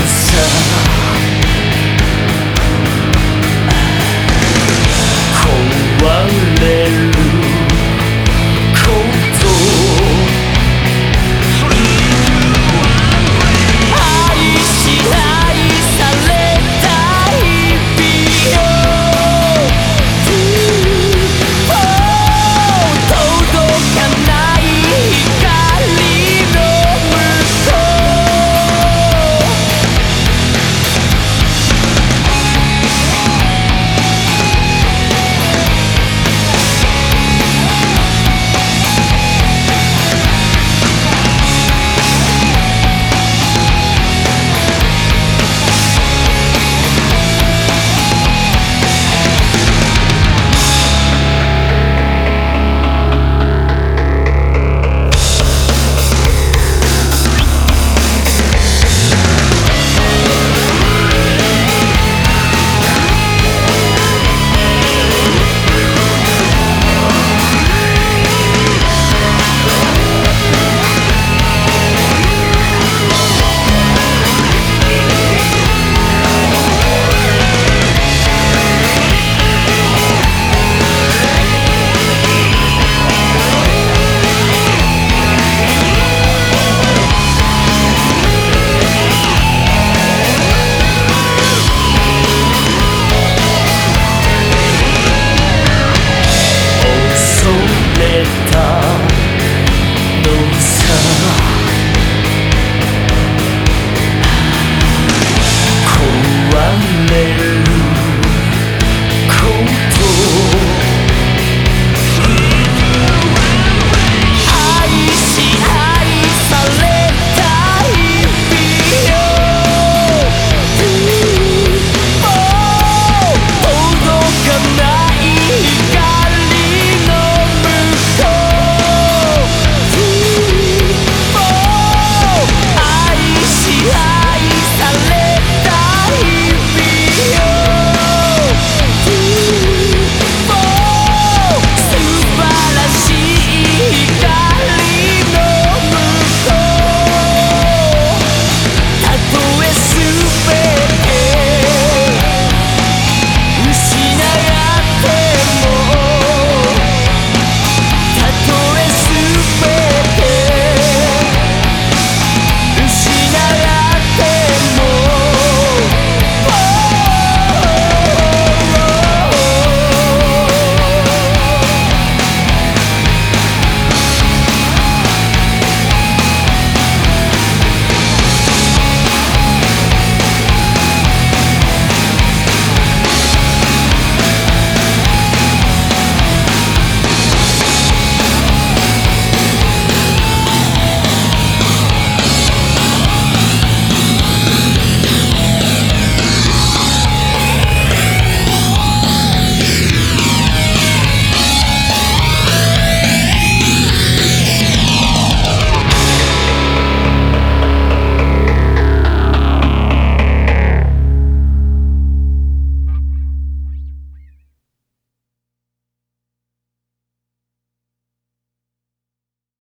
seven.